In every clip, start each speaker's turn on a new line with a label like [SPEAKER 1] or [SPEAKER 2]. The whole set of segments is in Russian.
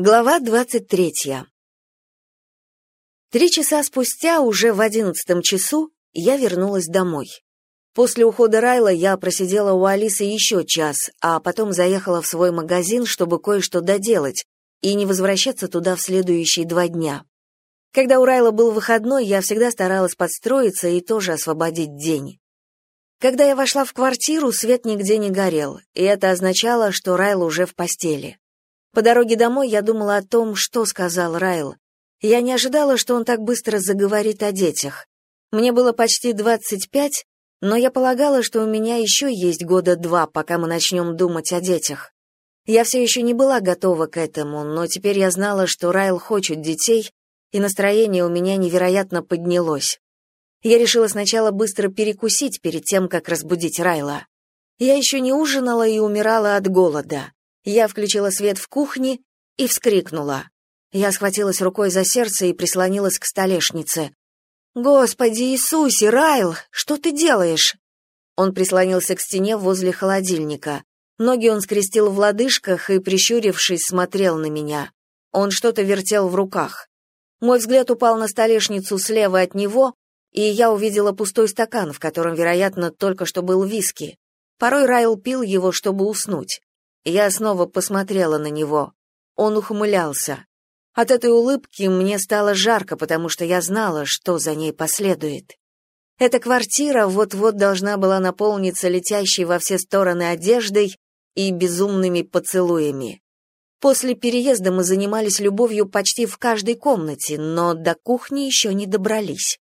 [SPEAKER 1] Глава двадцать третья. Три часа спустя, уже в одиннадцатом часу, я вернулась домой. После ухода Райла я просидела у Алисы еще час, а потом заехала в свой магазин, чтобы кое-что доделать, и не возвращаться туда в следующие два дня. Когда у Райла был выходной, я всегда старалась подстроиться и тоже освободить день. Когда я вошла в квартиру, свет нигде не горел, и это означало, что Райл уже в постели. По дороге домой я думала о том, что сказал Райл. Я не ожидала, что он так быстро заговорит о детях. Мне было почти 25, но я полагала, что у меня еще есть года два, пока мы начнем думать о детях. Я все еще не была готова к этому, но теперь я знала, что Райл хочет детей, и настроение у меня невероятно поднялось. Я решила сначала быстро перекусить перед тем, как разбудить Райла. Я еще не ужинала и умирала от голода. Я включила свет в кухне и вскрикнула. Я схватилась рукой за сердце и прислонилась к столешнице. «Господи Иисусе, Райл, что ты делаешь?» Он прислонился к стене возле холодильника. Ноги он скрестил в лодыжках и, прищурившись, смотрел на меня. Он что-то вертел в руках. Мой взгляд упал на столешницу слева от него, и я увидела пустой стакан, в котором, вероятно, только что был виски. Порой Райл пил его, чтобы уснуть. Я снова посмотрела на него. Он ухмылялся. От этой улыбки мне стало жарко, потому что я знала, что за ней последует. Эта квартира вот-вот должна была наполниться летящей во все стороны одеждой и безумными поцелуями. После переезда мы занимались любовью почти в каждой комнате, но до кухни еще не добрались.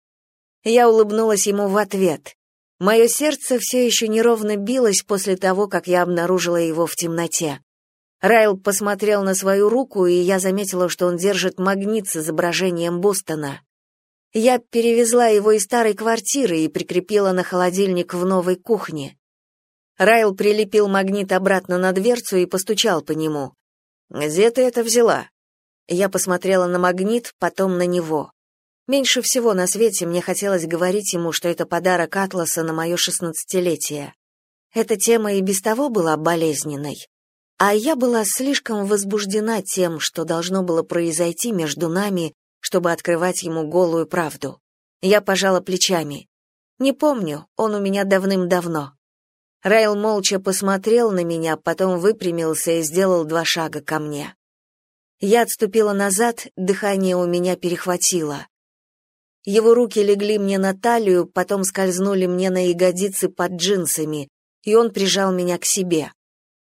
[SPEAKER 1] Я улыбнулась ему в ответ. Мое сердце все еще неровно билось после того, как я обнаружила его в темноте. Райл посмотрел на свою руку, и я заметила, что он держит магнит с изображением Бостона. Я перевезла его из старой квартиры и прикрепила на холодильник в новой кухне. Райл прилепил магнит обратно на дверцу и постучал по нему. «Где ты это взяла?» Я посмотрела на магнит, потом на него. Меньше всего на свете мне хотелось говорить ему, что это подарок Атласа на мое шестнадцатилетие. Эта тема и без того была болезненной. А я была слишком возбуждена тем, что должно было произойти между нами, чтобы открывать ему голую правду. Я пожала плечами. Не помню, он у меня давным-давно. Райл молча посмотрел на меня, потом выпрямился и сделал два шага ко мне. Я отступила назад, дыхание у меня перехватило. Его руки легли мне на талию, потом скользнули мне на ягодицы под джинсами, и он прижал меня к себе.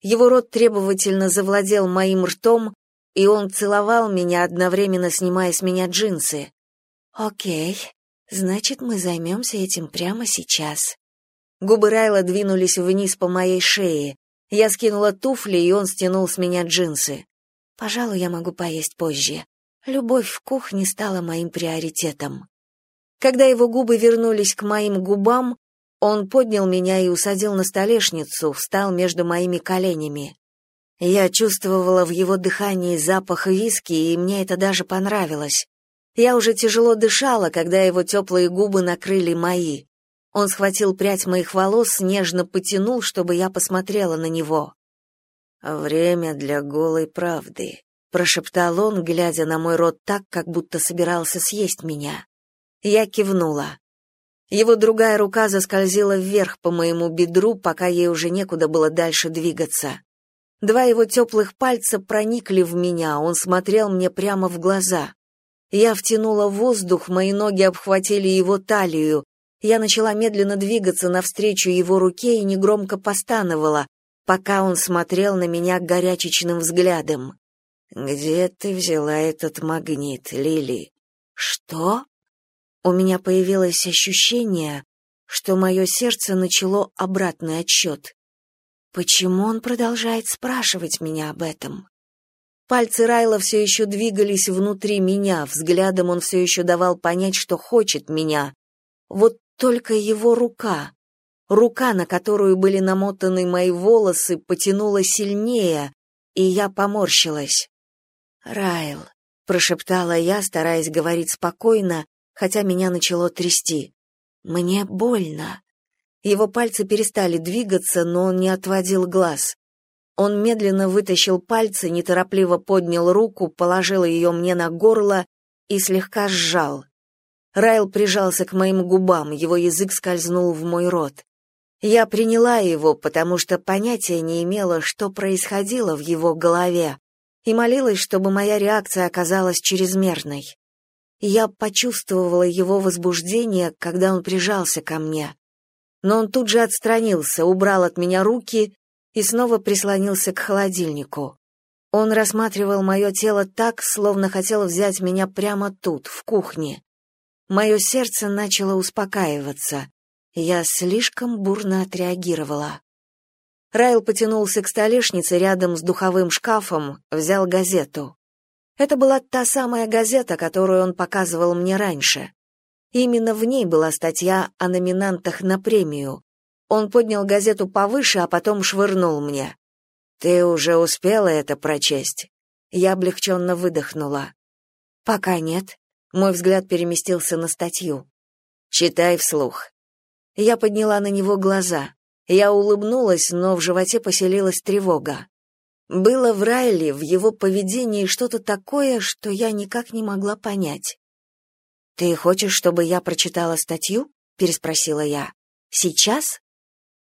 [SPEAKER 1] Его рот требовательно завладел моим ртом, и он целовал меня, одновременно снимая с меня джинсы. «Окей, значит, мы займемся этим прямо сейчас». Губы Райла двинулись вниз по моей шее. Я скинула туфли, и он стянул с меня джинсы. «Пожалуй, я могу поесть позже. Любовь в кухне стала моим приоритетом». Когда его губы вернулись к моим губам, он поднял меня и усадил на столешницу, встал между моими коленями. Я чувствовала в его дыхании запах виски, и мне это даже понравилось. Я уже тяжело дышала, когда его теплые губы накрыли мои. Он схватил прядь моих волос, нежно потянул, чтобы я посмотрела на него. «Время для голой правды», — прошептал он, глядя на мой рот так, как будто собирался съесть меня. Я кивнула. Его другая рука заскользила вверх по моему бедру, пока ей уже некуда было дальше двигаться. Два его теплых пальца проникли в меня, он смотрел мне прямо в глаза. Я втянула воздух, мои ноги обхватили его талию. Я начала медленно двигаться навстречу его руке и негромко постановала, пока он смотрел на меня горячечным взглядом. «Где ты взяла этот магнит, Лили?» «Что?» У меня появилось ощущение, что мое сердце начало обратный отсчет. Почему он продолжает спрашивать меня об этом? Пальцы Райла все еще двигались внутри меня, взглядом он все еще давал понять, что хочет меня. Вот только его рука, рука, на которую были намотаны мои волосы, потянула сильнее, и я поморщилась. «Райл», — прошептала я, стараясь говорить спокойно, хотя меня начало трясти. Мне больно. Его пальцы перестали двигаться, но он не отводил глаз. Он медленно вытащил пальцы, неторопливо поднял руку, положил ее мне на горло и слегка сжал. Райл прижался к моим губам, его язык скользнул в мой рот. Я приняла его, потому что понятия не имела, что происходило в его голове, и молилась, чтобы моя реакция оказалась чрезмерной. Я почувствовала его возбуждение, когда он прижался ко мне. Но он тут же отстранился, убрал от меня руки и снова прислонился к холодильнику. Он рассматривал мое тело так, словно хотел взять меня прямо тут, в кухне. Мое сердце начало успокаиваться. Я слишком бурно отреагировала. Райл потянулся к столешнице рядом с духовым шкафом, взял газету. Это была та самая газета, которую он показывал мне раньше. Именно в ней была статья о номинантах на премию. Он поднял газету повыше, а потом швырнул мне. «Ты уже успела это прочесть?» Я облегченно выдохнула. «Пока нет». Мой взгляд переместился на статью. «Читай вслух». Я подняла на него глаза. Я улыбнулась, но в животе поселилась тревога. Было в Райле, в его поведении что-то такое, что я никак не могла понять. «Ты хочешь, чтобы я прочитала статью?» — переспросила я. «Сейчас?»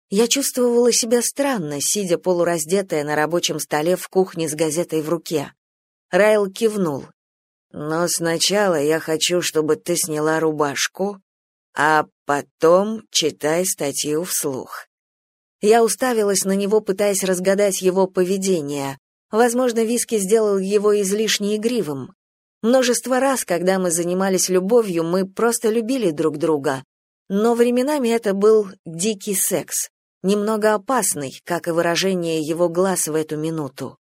[SPEAKER 1] Я чувствовала себя странно, сидя полураздетая на рабочем столе в кухне с газетой в руке. Райл кивнул. «Но сначала я хочу, чтобы ты сняла рубашку, а потом читай статью вслух». Я уставилась на него, пытаясь разгадать его поведение. Возможно, Виски сделал его излишне игривым. Множество раз, когда мы занимались любовью, мы просто любили друг друга. Но временами это был дикий секс, немного опасный, как и выражение его глаз в эту минуту.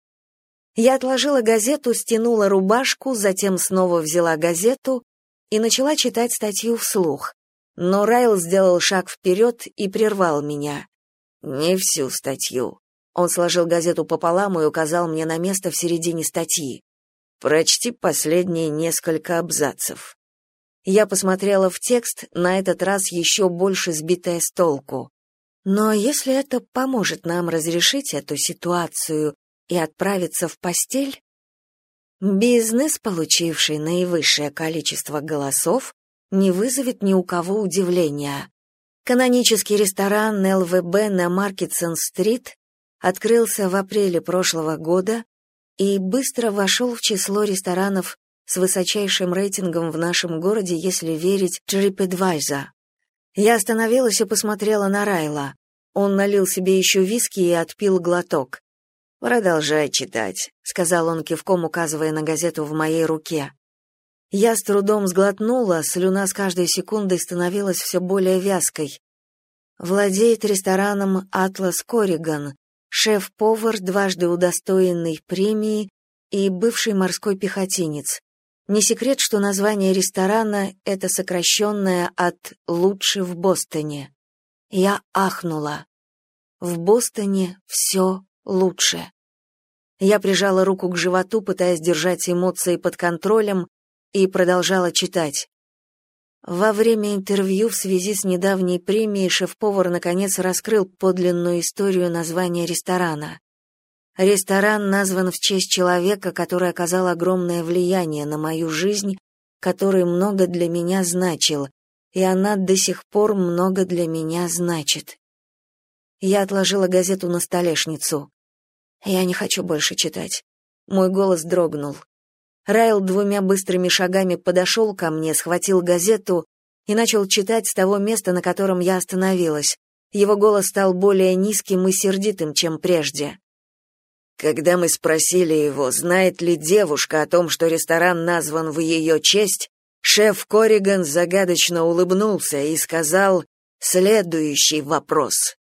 [SPEAKER 1] Я отложила газету, стянула рубашку, затем снова взяла газету и начала читать статью вслух. Но Райл сделал шаг вперед и прервал меня. Не всю статью. Он сложил газету пополам и указал мне на место в середине статьи. Прочти последние несколько абзацев. Я посмотрела в текст, на этот раз еще больше сбитая с толку. Но если это поможет нам разрешить эту ситуацию и отправиться в постель, бизнес, получивший наивысшее количество голосов, не вызовет ни у кого удивления. Канонический ресторан ЛВБ на Маркетсон-стрит открылся в апреле прошлого года и быстро вошел в число ресторанов с высочайшим рейтингом в нашем городе, если верить TripAdvisor. Я остановилась и посмотрела на Райла. Он налил себе еще виски и отпил глоток. «Продолжай читать», — сказал он кивком, указывая на газету в моей руке. Я с трудом сглотнула, слюна с каждой секундой становилась все более вязкой. Владеет рестораном «Атлас Корриган», шеф-повар, дважды удостоенный премии и бывший морской пехотинец. Не секрет, что название ресторана — это сокращенное от «лучше в Бостоне». Я ахнула. В Бостоне все лучше. Я прижала руку к животу, пытаясь держать эмоции под контролем, и продолжала читать. Во время интервью в связи с недавней премией шеф-повар наконец раскрыл подлинную историю названия ресторана. Ресторан назван в честь человека, который оказал огромное влияние на мою жизнь, который много для меня значил, и она до сих пор много для меня значит. Я отложила газету на столешницу. Я не хочу больше читать. Мой голос дрогнул. Райл двумя быстрыми шагами подошел ко мне, схватил газету и начал читать с того места, на котором я остановилась. Его голос стал более низким и сердитым, чем прежде. Когда мы спросили его, знает ли девушка о том, что ресторан назван в ее честь, шеф Корриган загадочно улыбнулся и сказал «Следующий вопрос».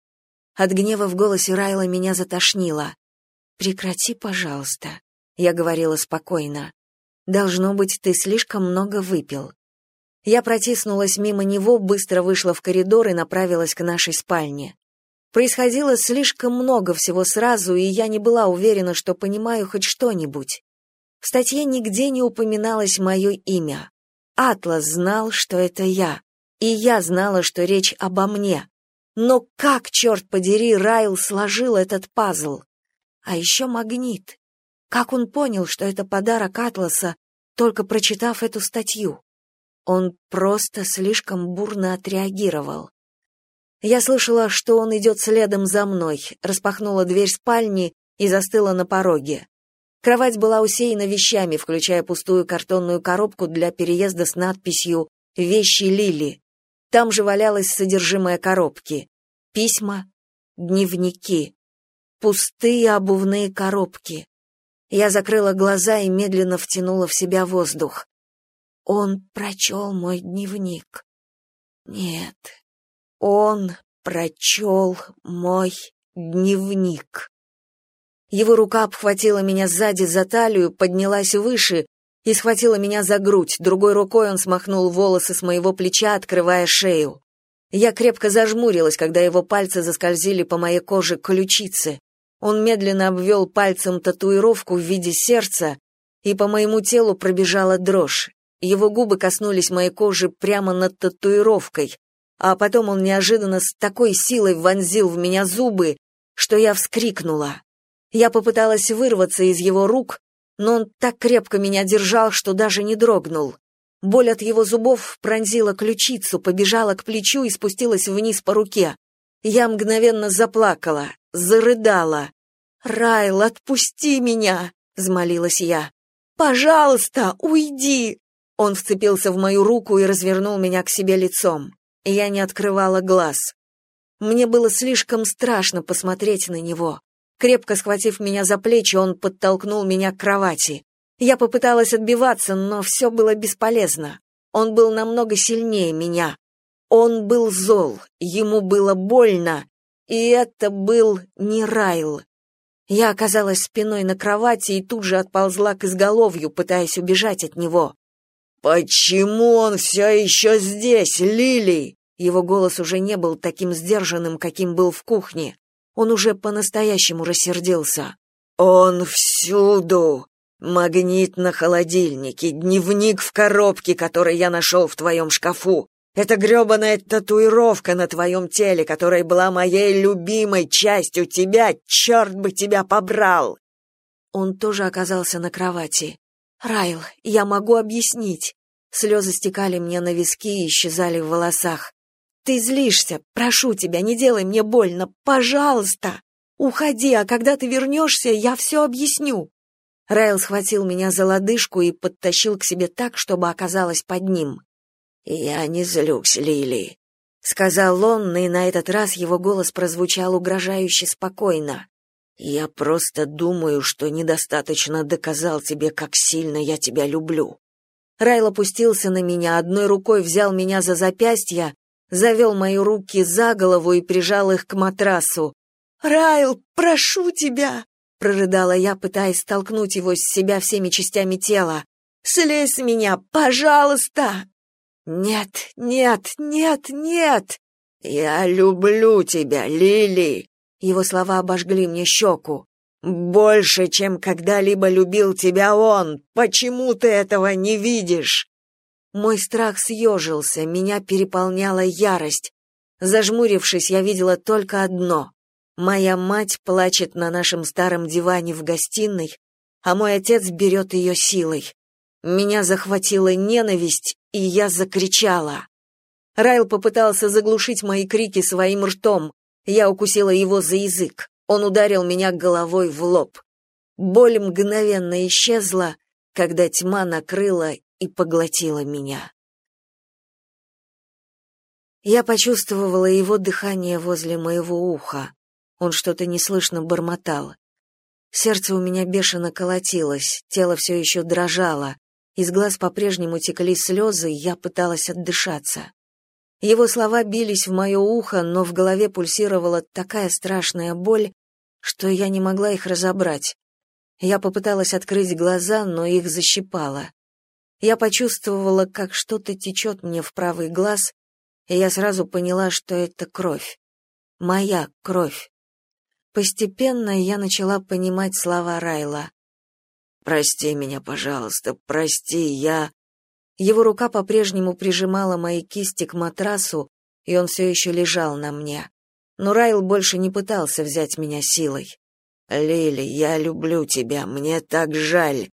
[SPEAKER 1] От гнева в голосе Райла меня затошнило. «Прекрати, пожалуйста», — я говорила спокойно. Должно быть, ты слишком много выпил. Я протиснулась мимо него, быстро вышла в коридор и направилась к нашей спальне. Происходило слишком много всего сразу, и я не была уверена, что понимаю хоть что-нибудь. В статье нигде не упоминалось мое имя. Атлас знал, что это я, и я знала, что речь обо мне. Но как, черт подери, Райл сложил этот пазл? А еще магнит. Как он понял, что это подарок Атласа, только прочитав эту статью? Он просто слишком бурно отреагировал. Я слышала, что он идет следом за мной, распахнула дверь спальни и застыла на пороге. Кровать была усеяна вещами, включая пустую картонную коробку для переезда с надписью «Вещи Лили». Там же валялось содержимое коробки. Письма, дневники, пустые обувные коробки. Я закрыла глаза и медленно втянула в себя воздух. Он прочел мой дневник. Нет, он прочел мой дневник. Его рука обхватила меня сзади за талию, поднялась выше и схватила меня за грудь. Другой рукой он смахнул волосы с моего плеча, открывая шею. Я крепко зажмурилась, когда его пальцы заскользили по моей коже к ключице. Он медленно обвел пальцем татуировку в виде сердца, и по моему телу пробежала дрожь. Его губы коснулись моей кожи прямо над татуировкой, а потом он неожиданно с такой силой вонзил в меня зубы, что я вскрикнула. Я попыталась вырваться из его рук, но он так крепко меня держал, что даже не дрогнул. Боль от его зубов пронзила ключицу, побежала к плечу и спустилась вниз по руке. Я мгновенно заплакала, зарыдала. «Райл, отпусти меня!» — взмолилась я. «Пожалуйста, уйди!» Он вцепился в мою руку и развернул меня к себе лицом. Я не открывала глаз. Мне было слишком страшно посмотреть на него. Крепко схватив меня за плечи, он подтолкнул меня к кровати. Я попыталась отбиваться, но все было бесполезно. Он был намного сильнее меня. Он был зол, ему было больно, и это был не Райл. Я оказалась спиной на кровати и тут же отползла к изголовью, пытаясь убежать от него. «Почему он все еще здесь, Лили?» Его голос уже не был таким сдержанным, каким был в кухне. Он уже по-настоящему рассердился. «Он всюду! Магнит на холодильнике, дневник в коробке, который я нашел в твоем шкафу. Это грёбаная татуировка на твоем теле, которая была моей любимой частью тебя, черт бы тебя побрал!» Он тоже оказался на кровати. «Райл, я могу объяснить». Слезы стекали мне на виски и исчезали в волосах. Ты злишься. Прошу тебя, не делай мне больно. Пожалуйста. Уходи, а когда ты вернешься, я все объясню. Райл схватил меня за лодыжку и подтащил к себе так, чтобы оказалась под ним. «Я не злюсь, Лили», — сказал он, и на этот раз его голос прозвучал угрожающе спокойно. «Я просто думаю, что недостаточно доказал тебе, как сильно я тебя люблю». Райл опустился на меня, одной рукой взял меня за запястье, завел мои руки за голову и прижал их к матрасу. «Райл, прошу тебя!» — прорыдала я, пытаясь столкнуть его с себя всеми частями тела. «Слезь с меня, пожалуйста!» «Нет, нет, нет, нет!» «Я люблю тебя, Лили!» Его слова обожгли мне щеку. «Больше, чем когда-либо любил тебя он! Почему ты этого не видишь?» Мой страх съежился, меня переполняла ярость. Зажмурившись, я видела только одно. Моя мать плачет на нашем старом диване в гостиной, а мой отец берет ее силой. Меня захватила ненависть, и я закричала. Райл попытался заглушить мои крики своим ртом. Я укусила его за язык. Он ударил меня головой в лоб. Боль мгновенно исчезла, когда тьма накрыла и поглотила меня. Я почувствовала его дыхание возле моего уха. Он что-то неслышно бормотал. Сердце у меня бешено колотилось, тело все еще дрожало, из глаз по-прежнему текли слезы, я пыталась отдышаться. Его слова бились в мое ухо, но в голове пульсировала такая страшная боль, что я не могла их разобрать. Я попыталась открыть глаза, но их защипало. Я почувствовала, как что-то течет мне в правый глаз, и я сразу поняла, что это кровь. Моя кровь. Постепенно я начала понимать слова Райла. «Прости меня, пожалуйста, прости, я...» Его рука по-прежнему прижимала мои кисти к матрасу, и он все еще лежал на мне. Но Райл больше не пытался взять меня силой. Лили, я люблю тебя, мне так жаль.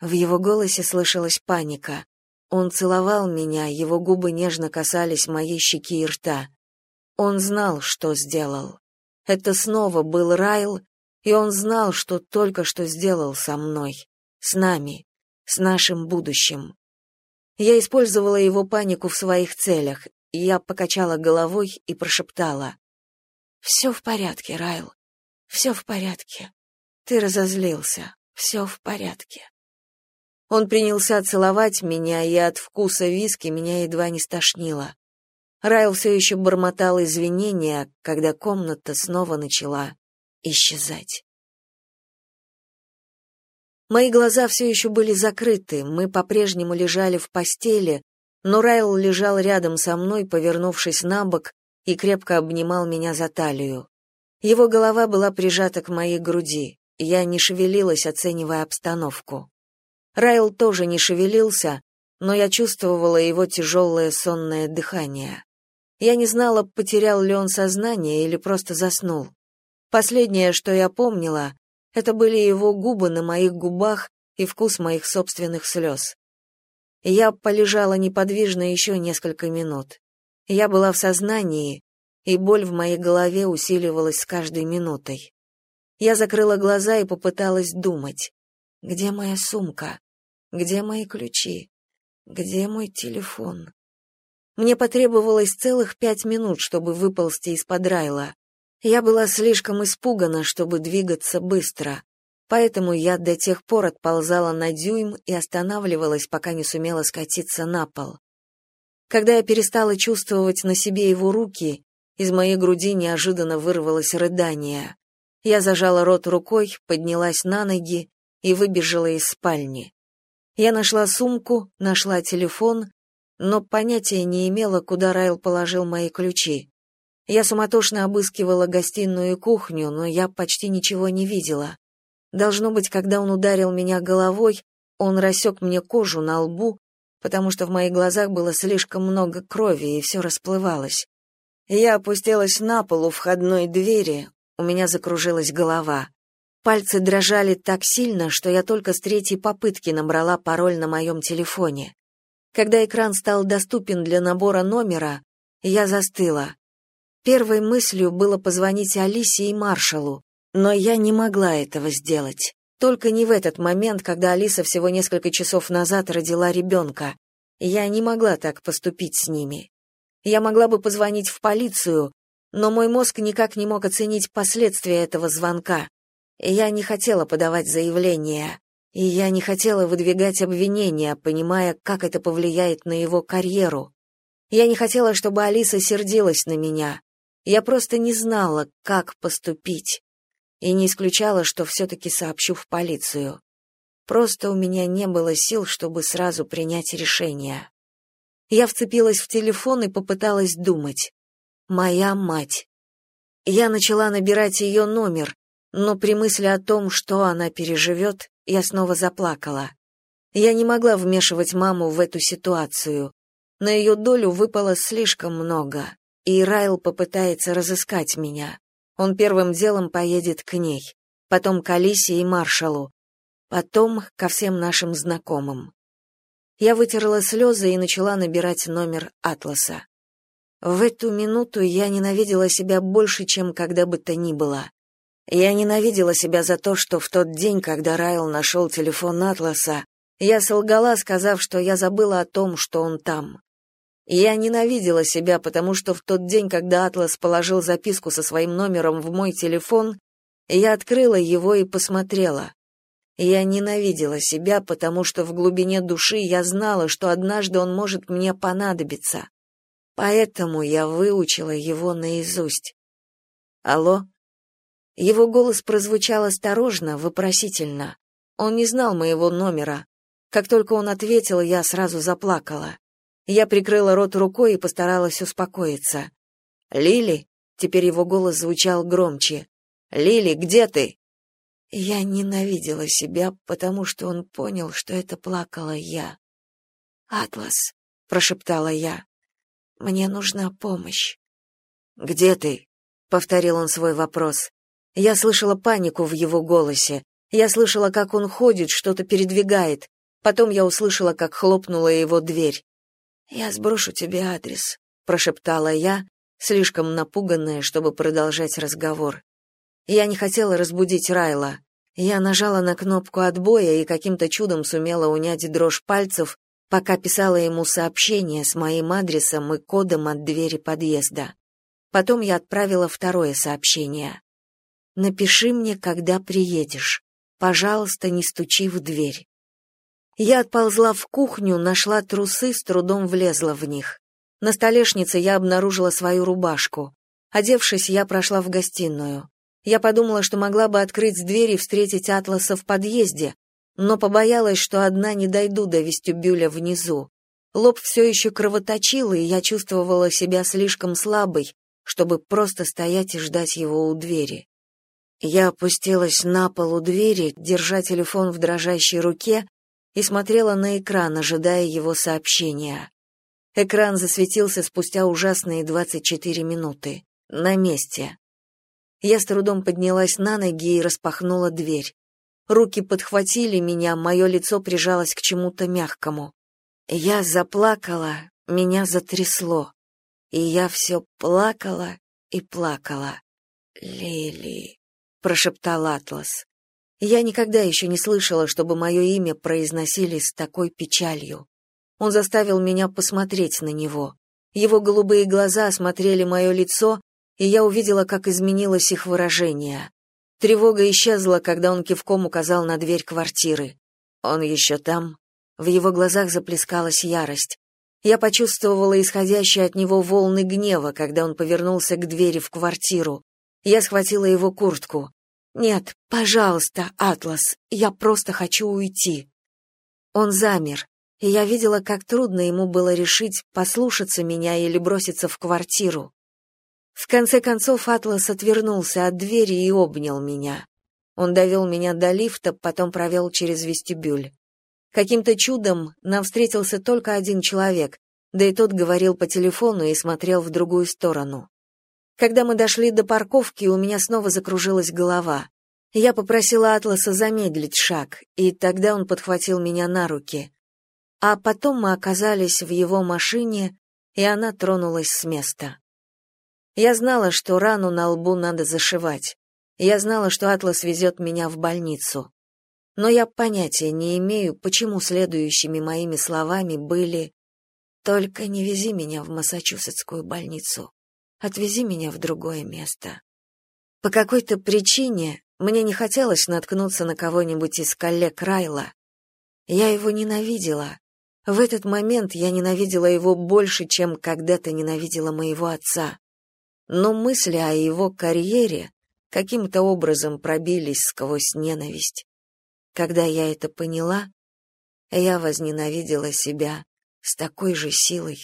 [SPEAKER 1] В его голосе слышалась паника. Он целовал меня, его губы нежно касались моей щеки и рта. Он знал, что сделал. Это снова был Райл, и он знал, что только что сделал со мной, с нами, с нашим будущим. Я использовала его панику в своих целях. Я покачала головой и прошептала: «Все в порядке, Райл. Все в порядке. Ты разозлился. Все в порядке. Он принялся целовать меня, и от вкуса виски меня едва не стошнило. Райл все еще бормотал извинения, когда комната снова начала исчезать. Мои глаза все еще были закрыты, мы по-прежнему лежали в постели, но Райл лежал рядом со мной, повернувшись на бок, и крепко обнимал меня за талию. Его голова была прижата к моей груди. Я не шевелилась, оценивая обстановку. Райл тоже не шевелился, но я чувствовала его тяжелое сонное дыхание. Я не знала, потерял ли он сознание или просто заснул. Последнее, что я помнила, это были его губы на моих губах и вкус моих собственных слез. Я полежала неподвижно еще несколько минут. Я была в сознании, и боль в моей голове усиливалась с каждой минутой. Я закрыла глаза и попыталась думать. Где моя сумка? Где мои ключи? Где мой телефон? Мне потребовалось целых пять минут, чтобы выползти из-под Райла. Я была слишком испугана, чтобы двигаться быстро, поэтому я до тех пор отползала на дюйм и останавливалась, пока не сумела скатиться на пол. Когда я перестала чувствовать на себе его руки, из моей груди неожиданно вырвалось рыдание. Я зажала рот рукой, поднялась на ноги и выбежала из спальни. Я нашла сумку, нашла телефон, но понятия не имела, куда Райл положил мои ключи. Я суматошно обыскивала гостиную и кухню, но я почти ничего не видела. Должно быть, когда он ударил меня головой, он рассек мне кожу на лбу, потому что в моих глазах было слишком много крови, и все расплывалось. Я опустилась на пол у входной двери, у меня закружилась голова. Пальцы дрожали так сильно, что я только с третьей попытки набрала пароль на моем телефоне. Когда экран стал доступен для набора номера, я застыла. Первой мыслью было позвонить Алисе и маршалу, но я не могла этого сделать. Только не в этот момент, когда Алиса всего несколько часов назад родила ребенка. Я не могла так поступить с ними. Я могла бы позвонить в полицию, но мой мозг никак не мог оценить последствия этого звонка. Я не хотела подавать заявление, и я не хотела выдвигать обвинения, понимая, как это повлияет на его карьеру. Я не хотела, чтобы Алиса сердилась на меня. Я просто не знала, как поступить. И не исключала, что все-таки сообщу в полицию. Просто у меня не было сил, чтобы сразу принять решение. Я вцепилась в телефон и попыталась думать. Моя мать. Я начала набирать ее номер, но при мысли о том, что она переживет, я снова заплакала. Я не могла вмешивать маму в эту ситуацию. На ее долю выпало слишком много, и Райл попытается разыскать меня. Он первым делом поедет к ней, потом к Алисе и маршалу, потом ко всем нашим знакомым. Я вытерла слезы и начала набирать номер Атласа. В эту минуту я ненавидела себя больше, чем когда бы то ни было. Я ненавидела себя за то, что в тот день, когда Райл нашел телефон Атласа, я солгала, сказав, что я забыла о том, что он там. Я ненавидела себя, потому что в тот день, когда Атлас положил записку со своим номером в мой телефон, я открыла его и посмотрела. Я ненавидела себя, потому что в глубине души я знала, что однажды он может мне понадобиться. Поэтому я выучила его наизусть. Алло? Его голос прозвучал осторожно, вопросительно. Он не знал моего номера. Как только он ответил, я сразу заплакала. Я прикрыла рот рукой и постаралась успокоиться. «Лили?» — теперь его голос звучал громче. «Лили, где ты?» Я ненавидела себя, потому что он понял, что это плакала я. «Атлас», — прошептала я, — «мне нужна помощь». «Где ты?» — повторил он свой вопрос. Я слышала панику в его голосе. Я слышала, как он ходит, что-то передвигает. Потом я услышала, как хлопнула его дверь. «Я сброшу тебе адрес», — прошептала я, слишком напуганная, чтобы продолжать разговор. Я не хотела разбудить Райла. Я нажала на кнопку отбоя и каким-то чудом сумела унять дрожь пальцев, пока писала ему сообщение с моим адресом и кодом от двери подъезда. Потом я отправила второе сообщение. «Напиши мне, когда приедешь. Пожалуйста, не стучи в дверь». Я отползла в кухню, нашла трусы, с трудом влезла в них. На столешнице я обнаружила свою рубашку. Одевшись, я прошла в гостиную. Я подумала, что могла бы открыть дверь и встретить Атласа в подъезде, но побоялась, что одна не дойду до вестибюля внизу. Лоб все еще кровоточил, и я чувствовала себя слишком слабой, чтобы просто стоять и ждать его у двери. Я опустилась на пол у двери, держа телефон в дрожащей руке, и смотрела на экран, ожидая его сообщения. Экран засветился спустя ужасные 24 минуты. На месте. Я с трудом поднялась на ноги и распахнула дверь. Руки подхватили меня, мое лицо прижалось к чему-то мягкому. Я заплакала, меня затрясло. И я все плакала и плакала. «Лили», — прошептал Атлас. Я никогда еще не слышала, чтобы мое имя произносили с такой печалью. Он заставил меня посмотреть на него. Его голубые глаза осмотрели мое лицо, и я увидела, как изменилось их выражение. Тревога исчезла, когда он кивком указал на дверь квартиры. Он еще там. В его глазах заплескалась ярость. Я почувствовала исходящие от него волны гнева, когда он повернулся к двери в квартиру. Я схватила его куртку. «Нет, пожалуйста, Атлас, я просто хочу уйти». Он замер, и я видела, как трудно ему было решить, послушаться меня или броситься в квартиру. В конце концов Атлас отвернулся от двери и обнял меня. Он довел меня до лифта, потом провел через вестибюль. Каким-то чудом нам встретился только один человек, да и тот говорил по телефону и смотрел в другую сторону. Когда мы дошли до парковки, у меня снова закружилась голова. Я попросила Атласа замедлить шаг, и тогда он подхватил меня на руки. А потом мы оказались в его машине, и она тронулась с места. Я знала, что рану на лбу надо зашивать. Я знала, что Атлас везет меня в больницу. Но я понятия не имею, почему следующими моими словами были «Только не вези меня в Массачусетскую больницу. Отвези меня в другое место». По какой-то причине мне не хотелось наткнуться на кого-нибудь из коллег Райла. Я его ненавидела, в этот момент я ненавидела его больше, чем когда-то ненавидела моего отца. Но мысли о его карьере каким-то образом пробились сквозь ненависть. Когда я это поняла, я возненавидела себя с такой же силой,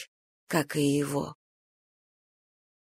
[SPEAKER 1] как и его.